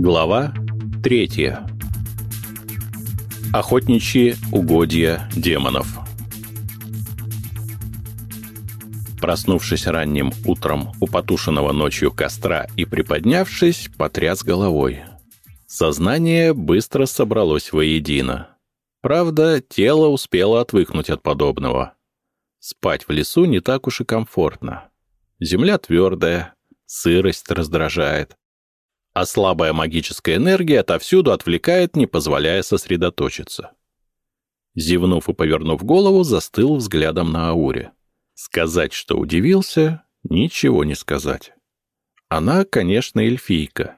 Глава третья. Охотничьи угодья демонов. Проснувшись ранним утром у потушенного ночью костра и приподнявшись, потряс головой. Сознание быстро собралось воедино. Правда, тело успело отвыкнуть от подобного. Спать в лесу не так уж и комфортно. Земля твердая, сырость раздражает. А слабая магическая энергия отовсюду отвлекает, не позволяя сосредоточиться. Зевнув и повернув голову, застыл взглядом на Ауре. Сказать, что удивился, ничего не сказать. Она, конечно, эльфийка.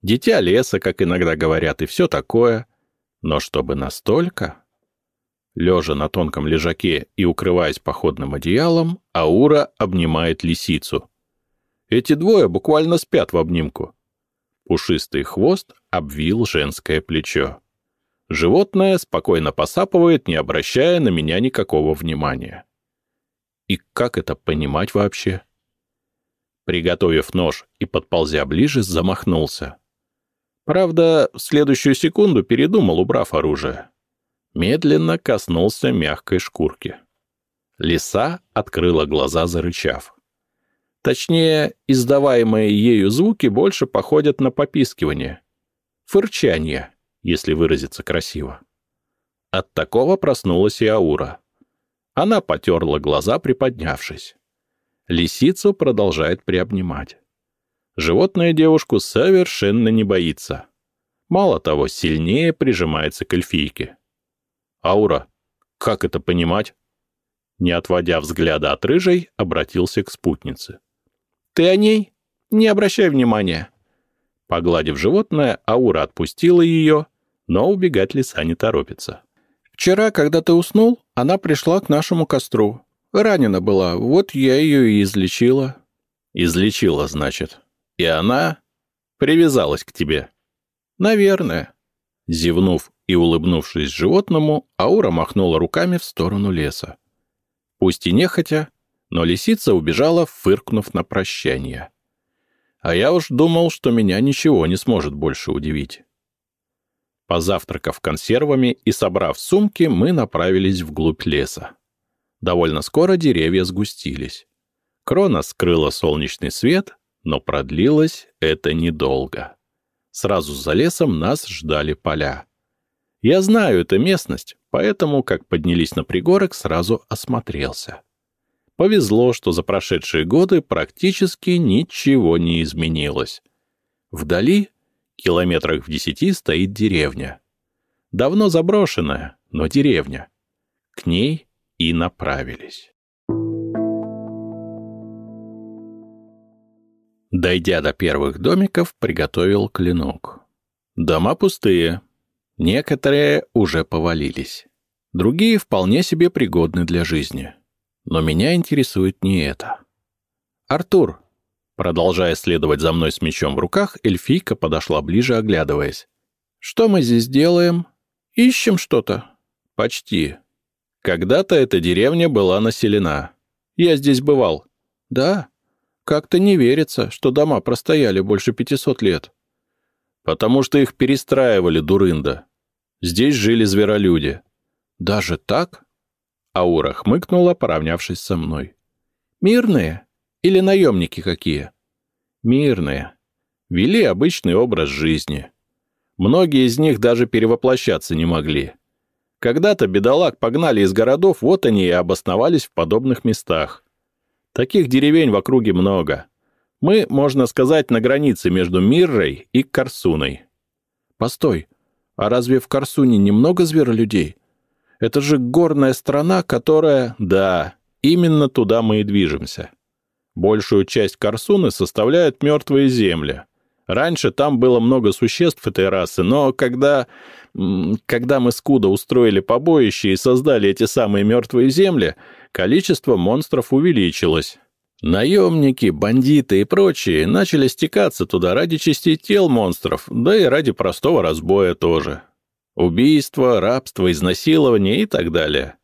Дитя леса, как иногда говорят, и все такое. Но чтобы настолько... Лежа на тонком лежаке и укрываясь походным одеялом, Аура обнимает лисицу. Эти двое буквально спят в обнимку. Пушистый хвост обвил женское плечо. Животное спокойно посапывает, не обращая на меня никакого внимания. И как это понимать вообще? Приготовив нож и подползя ближе, замахнулся. Правда, в следующую секунду передумал, убрав оружие медленно коснулся мягкой шкурки. Лиса открыла глаза, зарычав. Точнее, издаваемые ею звуки больше походят на попискивание. Фырчание, если выразиться красиво. От такого проснулась и Аура. Она потерла глаза, приподнявшись. Лисицу продолжает приобнимать. Животное девушку совершенно не боится. Мало того, сильнее прижимается к эльфийке. «Аура, как это понимать?» Не отводя взгляда от рыжей, обратился к спутнице. «Ты о ней? Не обращай внимания». Погладив животное, Аура отпустила ее, но убегать лиса не торопится. «Вчера, когда ты уснул, она пришла к нашему костру. Ранена была, вот я ее и излечила». «Излечила, значит. И она привязалась к тебе?» «Наверное». Зевнув и, улыбнувшись животному, Аура махнула руками в сторону леса. Пусть и нехотя, но лисица убежала, фыркнув на прощание. А я уж думал, что меня ничего не сможет больше удивить. Позавтракав консервами и собрав сумки, мы направились вглубь леса. Довольно скоро деревья сгустились. Крона скрыла солнечный свет, но продлилось это недолго. Сразу за лесом нас ждали поля. Я знаю эту местность, поэтому, как поднялись на пригорок, сразу осмотрелся. Повезло, что за прошедшие годы практически ничего не изменилось. Вдали, километрах в десяти, стоит деревня. Давно заброшенная, но деревня. К ней и направились. Дойдя до первых домиков, приготовил клинок. Дома пустые, Некоторые уже повалились. Другие вполне себе пригодны для жизни. Но меня интересует не это. «Артур!» Продолжая следовать за мной с мечом в руках, эльфийка подошла ближе, оглядываясь. «Что мы здесь делаем? Ищем что-то?» «Почти. Когда-то эта деревня была населена. Я здесь бывал». «Да? Как-то не верится, что дома простояли больше пятисот лет». Потому что их перестраивали, дурында. Здесь жили зверолюди. Даже так? Аура хмыкнула, поравнявшись со мной. Мирные? Или наемники какие? Мирные. Вели обычный образ жизни. Многие из них даже перевоплощаться не могли. Когда-то бедолаг погнали из городов, вот они и обосновались в подобных местах. Таких деревень в округе много. Мы, можно сказать, на границе между Миррой и Корсуной. Постой, а разве в Корсуне немного зверолюдей? Это же горная страна, которая... Да, именно туда мы и движемся. Большую часть Корсуны составляют мертвые земли. Раньше там было много существ этой расы, но когда... Когда мы скудо устроили побоище и создали эти самые мертвые земли, количество монстров увеличилось. Наемники, бандиты и прочие начали стекаться туда ради частей тел монстров, да и ради простого разбоя тоже. Убийство, рабство, изнасилование и так далее.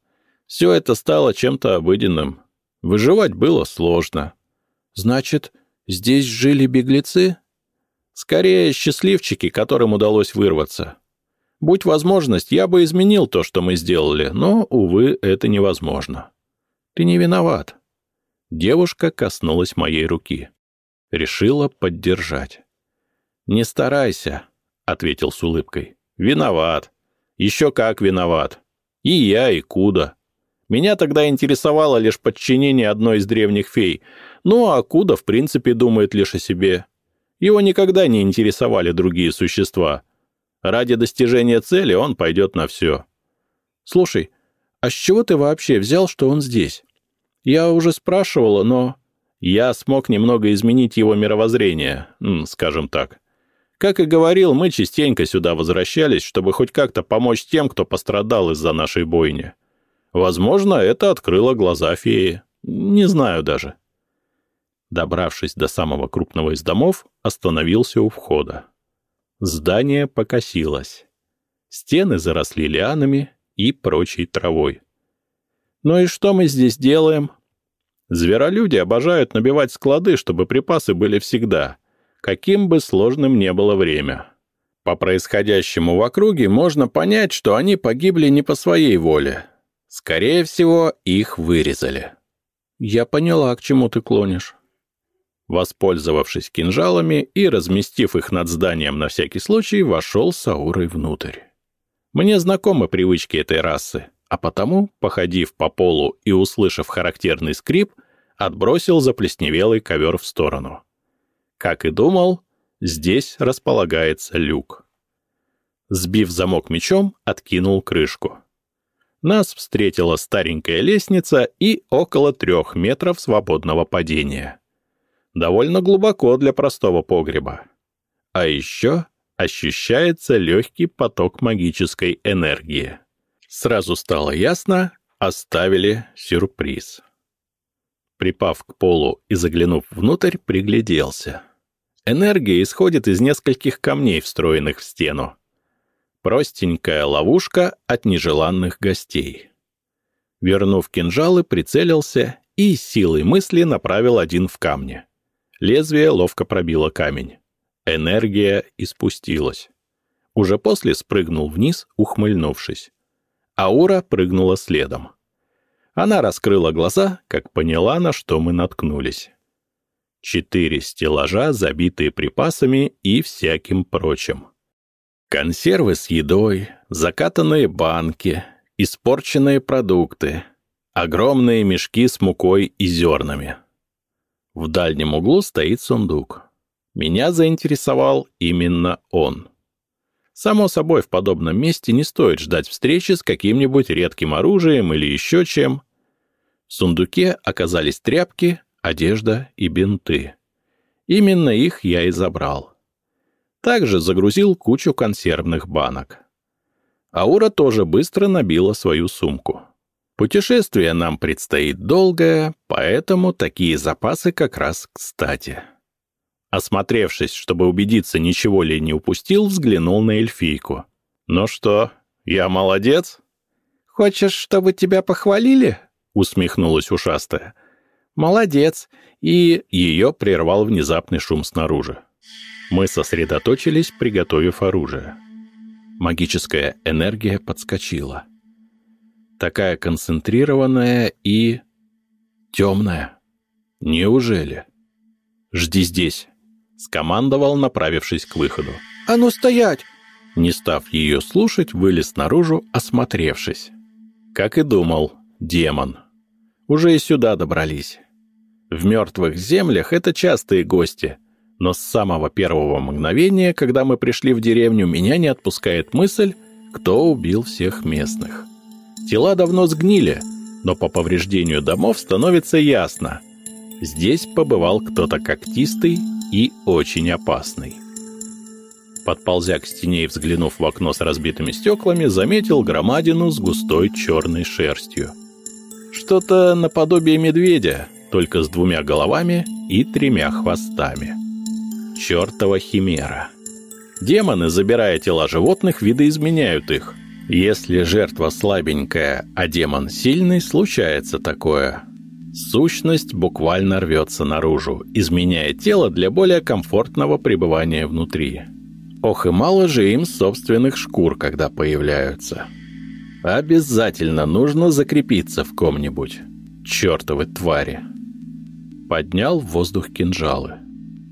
Все это стало чем-то обыденным. Выживать было сложно. Значит, здесь жили беглецы? Скорее, счастливчики, которым удалось вырваться. Будь возможность, я бы изменил то, что мы сделали, но, увы, это невозможно. Ты не виноват. Девушка коснулась моей руки. Решила поддержать. «Не старайся», — ответил с улыбкой. «Виноват. Еще как виноват. И я, и Куда. Меня тогда интересовало лишь подчинение одной из древних фей, ну а Куда, в принципе, думает лишь о себе. Его никогда не интересовали другие существа. Ради достижения цели он пойдет на все. Слушай, а с чего ты вообще взял, что он здесь? Я уже спрашивала, но... Я смог немного изменить его мировоззрение, скажем так. Как и говорил, мы частенько сюда возвращались, чтобы хоть как-то помочь тем, кто пострадал из-за нашей бойни. Возможно, это открыло глаза феи. Не знаю даже. Добравшись до самого крупного из домов, остановился у входа. Здание покосилось. Стены заросли лианами и прочей травой. «Ну и что мы здесь делаем?» Зверолюди обожают набивать склады, чтобы припасы были всегда, каким бы сложным ни было время. По происходящему в округе можно понять, что они погибли не по своей воле. Скорее всего, их вырезали. Я поняла, к чему ты клонишь. Воспользовавшись кинжалами и разместив их над зданием на всякий случай, вошел с Аурой внутрь. Мне знакомы привычки этой расы, а потому, походив по полу и услышав характерный скрип, отбросил заплесневелый ковер в сторону. Как и думал, здесь располагается люк. Сбив замок мечом, откинул крышку. Нас встретила старенькая лестница и около трех метров свободного падения довольно глубоко для простого погреба. А еще ощущается легкий поток магической энергии. Сразу стало ясно, оставили сюрприз. Припав к полу и заглянув внутрь, пригляделся. Энергия исходит из нескольких камней, встроенных в стену. Простенькая ловушка от нежеланных гостей. Вернув кинжалы, прицелился и силой мысли направил один в камне. Лезвие ловко пробило камень. Энергия испустилась. Уже после спрыгнул вниз, ухмыльнувшись. Аура прыгнула следом. Она раскрыла глаза, как поняла, на что мы наткнулись. Четыре стеллажа, забитые припасами и всяким прочим. Консервы с едой, закатанные банки, испорченные продукты, огромные мешки с мукой и зернами. В дальнем углу стоит сундук. Меня заинтересовал именно он. Само собой, в подобном месте не стоит ждать встречи с каким-нибудь редким оружием или еще чем. В сундуке оказались тряпки, одежда и бинты. Именно их я и забрал. Также загрузил кучу консервных банок. Аура тоже быстро набила свою сумку. Путешествие нам предстоит долгое, поэтому такие запасы как раз кстати. Осмотревшись, чтобы убедиться, ничего ли не упустил, взглянул на эльфийку. «Ну что, я молодец?» «Хочешь, чтобы тебя похвалили?» — усмехнулась ушастая. «Молодец!» И ее прервал внезапный шум снаружи. Мы сосредоточились, приготовив оружие. Магическая энергия подскочила такая концентрированная и... темная. Неужели? «Жди здесь», — скомандовал, направившись к выходу. «А ну стоять!» Не став ее слушать, вылез наружу, осмотревшись. Как и думал, демон. Уже и сюда добрались. В мертвых землях это частые гости, но с самого первого мгновения, когда мы пришли в деревню, меня не отпускает мысль, кто убил всех местных. Тела давно сгнили, но по повреждению домов становится ясно. Здесь побывал кто-то когтистый и очень опасный. Подползя к стене и взглянув в окно с разбитыми стеклами, заметил громадину с густой черной шерстью. Что-то наподобие медведя, только с двумя головами и тремя хвостами. Чертова химера. Демоны, забирая тела животных, видоизменяют их, если жертва слабенькая, а демон сильный, случается такое. Сущность буквально рвется наружу, изменяя тело для более комфортного пребывания внутри. Ох и мало же им собственных шкур, когда появляются. Обязательно нужно закрепиться в ком-нибудь. Чёртовы твари. Поднял в воздух кинжалы.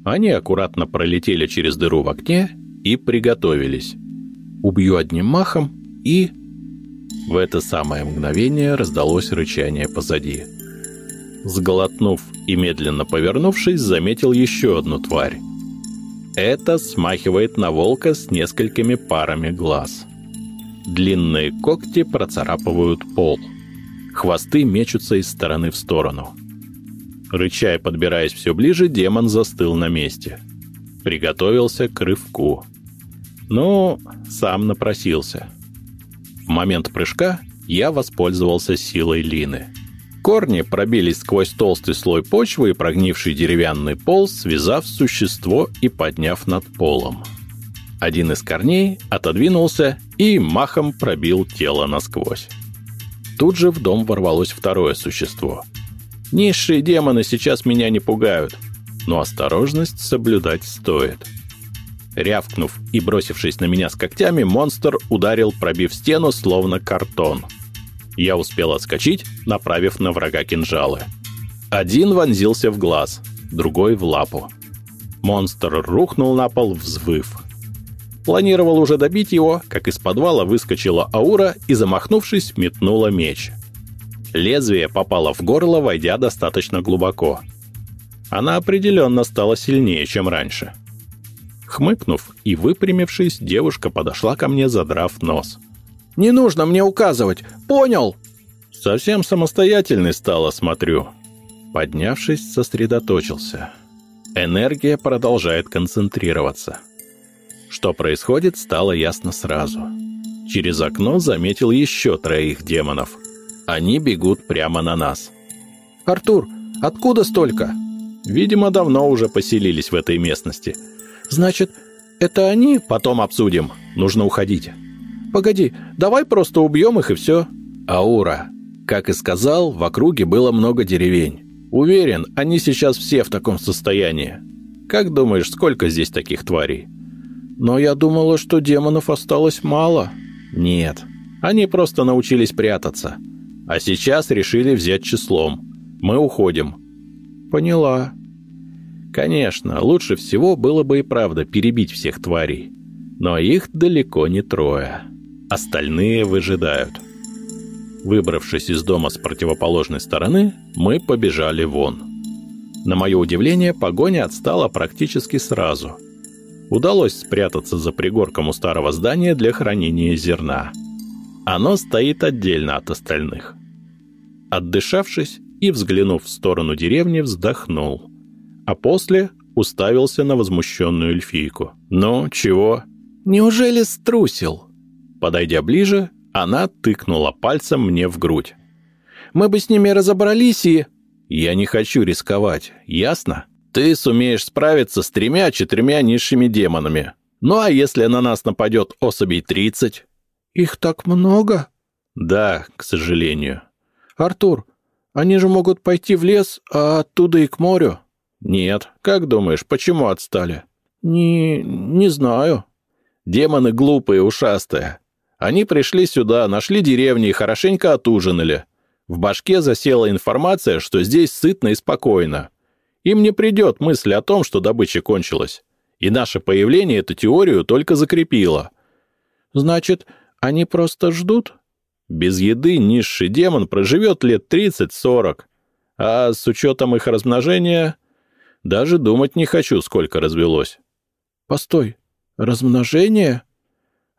Они аккуратно пролетели через дыру в окне и приготовились. Убью одним махом и... В это самое мгновение раздалось рычание позади. Сглотнув и медленно повернувшись, заметил еще одну тварь. Это смахивает на волка с несколькими парами глаз. Длинные когти процарапывают пол. Хвосты мечутся из стороны в сторону. Рыча и подбираясь все ближе, демон застыл на месте. Приготовился к рывку. Ну, сам напросился. В момент прыжка я воспользовался силой Лины. Корни пробились сквозь толстый слой почвы и прогнивший деревянный пол, связав существо и подняв над полом. Один из корней отодвинулся и махом пробил тело насквозь. Тут же в дом ворвалось второе существо. Низшие демоны сейчас меня не пугают, но осторожность соблюдать стоит. Рявкнув и бросившись на меня с когтями, монстр ударил, пробив стену, словно картон – я успел отскочить, направив на врага кинжалы. Один вонзился в глаз, другой в лапу. Монстр рухнул на пол, взвыв. Планировал уже добить его, как из подвала выскочила аура и, замахнувшись, метнула меч. Лезвие попало в горло, войдя достаточно глубоко. Она определенно стала сильнее, чем раньше. Хмыкнув и выпрямившись, девушка подошла ко мне, задрав нос. Не нужно мне указывать. Понял?» Совсем самостоятельный стала, смотрю. Поднявшись, сосредоточился. Энергия продолжает концентрироваться. Что происходит, стало ясно сразу. Через окно заметил еще троих демонов. Они бегут прямо на нас. «Артур, откуда столько?» Видимо, давно уже поселились в этой местности. «Значит, это они? Потом обсудим. Нужно уходить». Погоди, давай просто убьем их и все. Аура. Как и сказал, в округе было много деревень. Уверен, они сейчас все в таком состоянии. Как думаешь, сколько здесь таких тварей? Но я думала, что демонов осталось мало. Нет, они просто научились прятаться. А сейчас решили взять числом. Мы уходим. Поняла. Конечно, лучше всего было бы и правда перебить всех тварей. Но их далеко не трое. Остальные выжидают. Выбравшись из дома с противоположной стороны, мы побежали вон. На мое удивление, погоня отстала практически сразу. Удалось спрятаться за пригорком у старого здания для хранения зерна. Оно стоит отдельно от остальных. Отдышавшись и взглянув в сторону деревни, вздохнул. А после уставился на возмущенную эльфийку. «Ну, чего?» «Неужели струсил?» Подойдя ближе, она тыкнула пальцем мне в грудь. «Мы бы с ними разобрались и...» «Я не хочу рисковать, ясно? Ты сумеешь справиться с тремя-четырьмя низшими демонами. Ну а если на нас нападет особей тридцать?» «Их так много?» «Да, к сожалению». «Артур, они же могут пойти в лес, а оттуда и к морю». «Нет. Как думаешь, почему отстали?» «Не... не знаю». «Демоны глупые, ушастые. Они пришли сюда, нашли деревни и хорошенько отужинали. В башке засела информация, что здесь сытно и спокойно. Им не придет мысль о том, что добыча кончилась. И наше появление эту теорию только закрепило. Значит, они просто ждут? Без еды низший демон проживет лет 30-40. А с учетом их размножения... Даже думать не хочу, сколько развелось. Постой, размножение?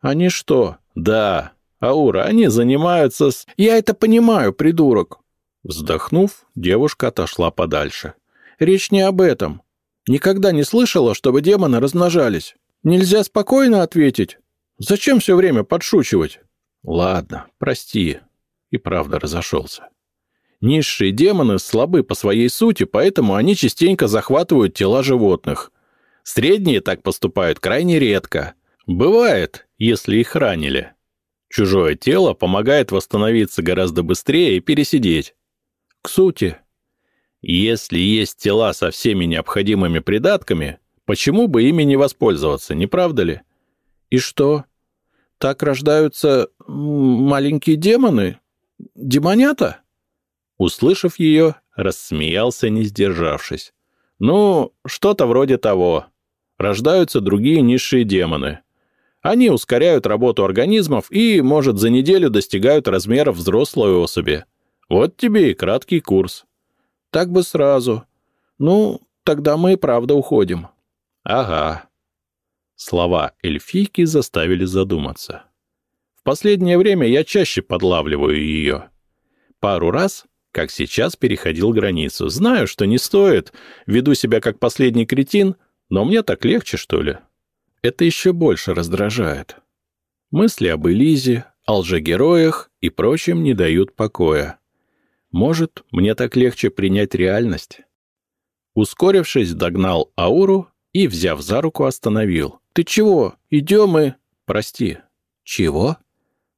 Они что, «Да, Аура, они занимаются с...» «Я это понимаю, придурок!» Вздохнув, девушка отошла подальше. «Речь не об этом. Никогда не слышала, чтобы демоны размножались. Нельзя спокойно ответить? Зачем все время подшучивать?» «Ладно, прости». И правда разошелся. Низшие демоны слабы по своей сути, поэтому они частенько захватывают тела животных. Средние так поступают крайне редко. Бывает, если их ранили. Чужое тело помогает восстановиться гораздо быстрее и пересидеть. К сути, Если есть тела со всеми необходимыми придатками, почему бы ими не воспользоваться, не правда ли? И что? Так рождаются маленькие демоны? Демонята? Услышав ее, рассмеялся, не сдержавшись. Ну, что-то вроде того. Рождаются другие низшие демоны. Они ускоряют работу организмов и, может, за неделю достигают размеров взрослой особи. Вот тебе и краткий курс. Так бы сразу. Ну, тогда мы и правда уходим. Ага. Слова эльфийки заставили задуматься. В последнее время я чаще подлавливаю ее. Пару раз как сейчас переходил границу. Знаю, что не стоит, веду себя как последний кретин, но мне так легче, что ли. Это еще больше раздражает. Мысли об Элизе, о лжегероях и прочем не дают покоя. Может, мне так легче принять реальность? Ускорившись, догнал Ауру и, взяв за руку, остановил. «Ты чего? Идем и...» «Прости». «Чего?»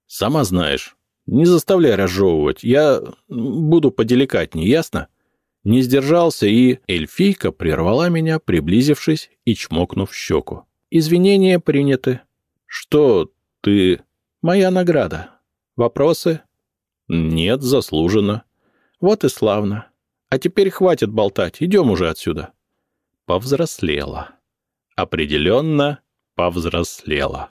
«Сама знаешь, не заставляй разжевывать, я буду поделикатнее, ясно? Не сдержался, и эльфийка прервала меня, приблизившись и чмокнув щеку. Извинения приняты. Что ты... Моя награда. Вопросы? Нет, заслуженно. Вот и славно. А теперь хватит болтать, идем уже отсюда. Повзрослела. Определенно повзрослела.